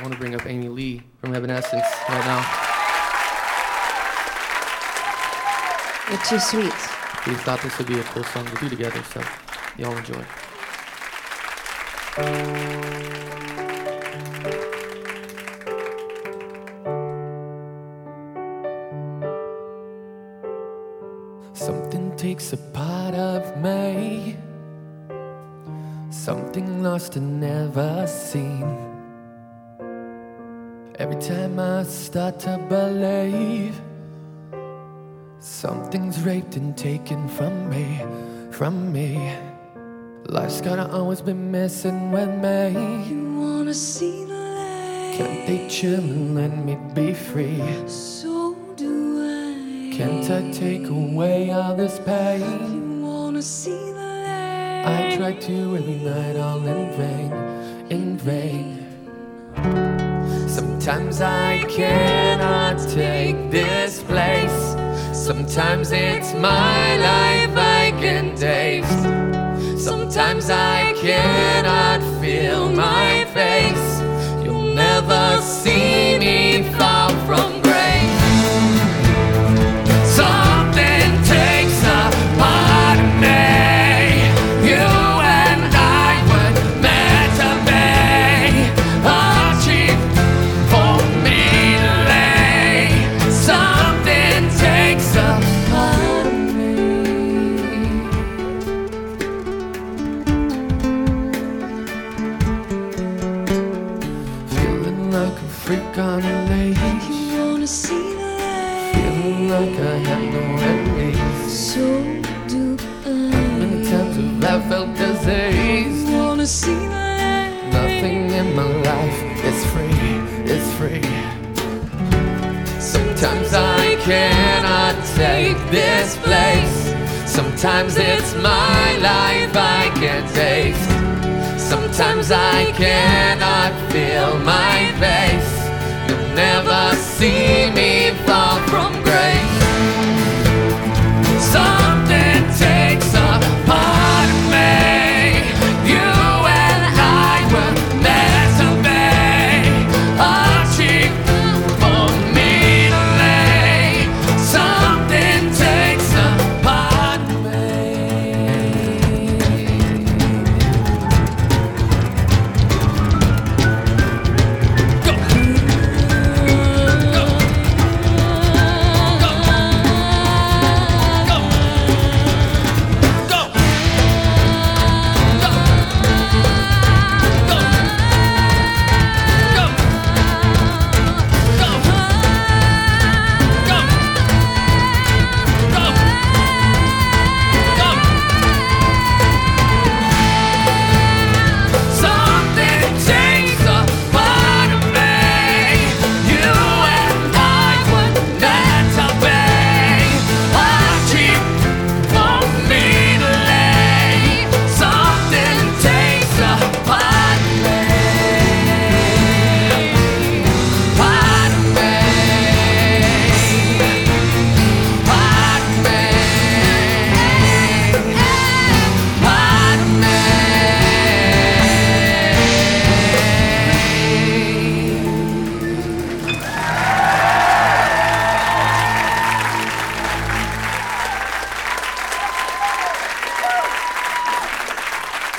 I want to bring up Amy Lee from Evanescence right now. You're too sweet. We thought this would be a cool song to do together, so y'all enjoy. Something takes a part of me. Something lost and never seen. Every time I start to believe, something's raped and taken from me, from me. Life's gotta always be messing with me. You wanna see the light? Can't they chill and let me be free? So do I. Can't I take away all this pain? You wanna see the light? I try to every night, all in vain, in vain. Sometimes I cannot take this place. Sometimes it's my life I can taste. Sometimes I cannot feel my face. Freak on a leash. You wanna see the light? Feeling like I have no enemies. So do Many I. times have I felt disease. You wanna see the light? Nothing in my life is free, It's free. Sometimes I cannot take this place. Sometimes it's my life I can't taste. Sometimes I cannot feel my face see me fall.